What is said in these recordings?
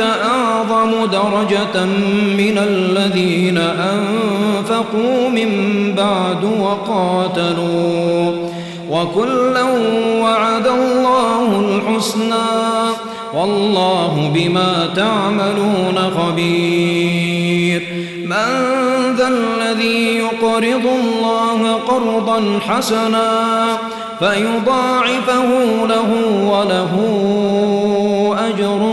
أعظم درجة من الذين أنفقوا من بعد وقاتلوا. وكلا وعد الله الحسنى. والله بما تعملون خبير. من ذا الذي يقرض الله قرضا حسنا فيضاعفه له وله أجر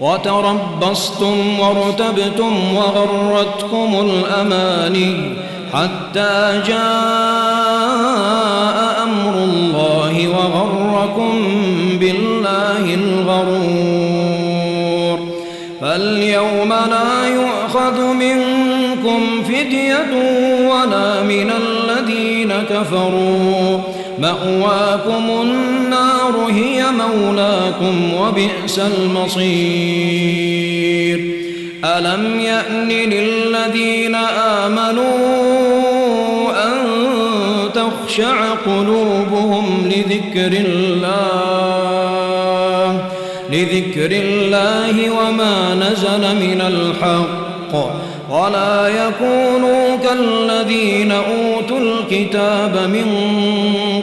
وتربصتم وارتبتم وغرتكم الأماني حتى جاء أمر الله وغركم بالله الغرور. فاليوم لا يؤخذ منكم فدية ولا من الذين كفروا. مأواكم النار هي مولاكم وبئس المصير. ألم يأن للذين آمنوا أن تخشع قلوبهم لذكر الله لذكر الله وما نزل من الحق. ولا يكونوا كالذين أوتوا الكتاب من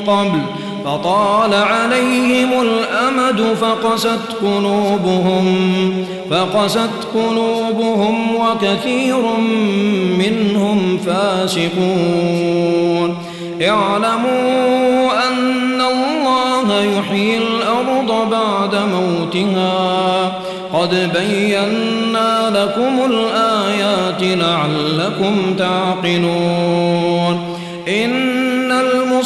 قبل فطال عليهم الأمد فقست قلوبهم فقست قلوبهم وكثير منهم فاسقون. اعلموا أن الله يحيي الأرض بعد موتها. قد بينا لكم الآيات لعلكم تعقلون. إن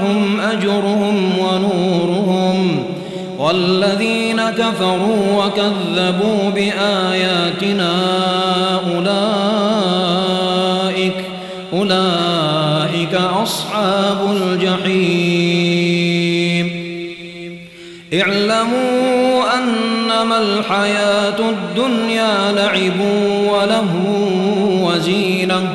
لهم أجرهم ونورهم والذين كفروا وكذبوا بآياتنا أولئك أولئك أصحاب الجحيم. اعلموا أنما الحياة الدنيا لعب وله وزينة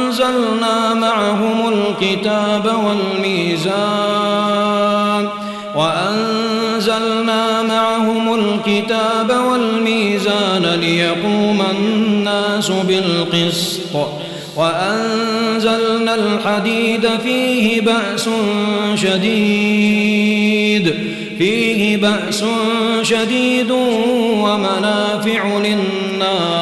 معهم الكتاب والميزان وأنزلنا معهم الكتاب والميزان ليقوم الناس بالقسط وأنزلنا الحديد فيه بأس شديد فيه بأس شديد ومنافع للناس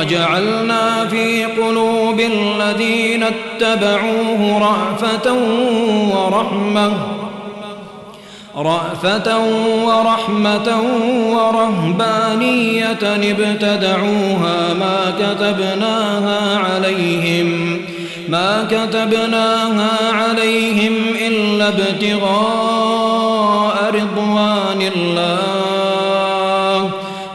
وجعلنا في قلوب الذين اتبعوه رأفة ورحمة رأفة ورحمة ورهبانية ابتدعوها ما كتبناها عليهم ما كتبناها عليهم إلا ابتغاء رضوان الله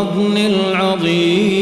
الفضل العظيم.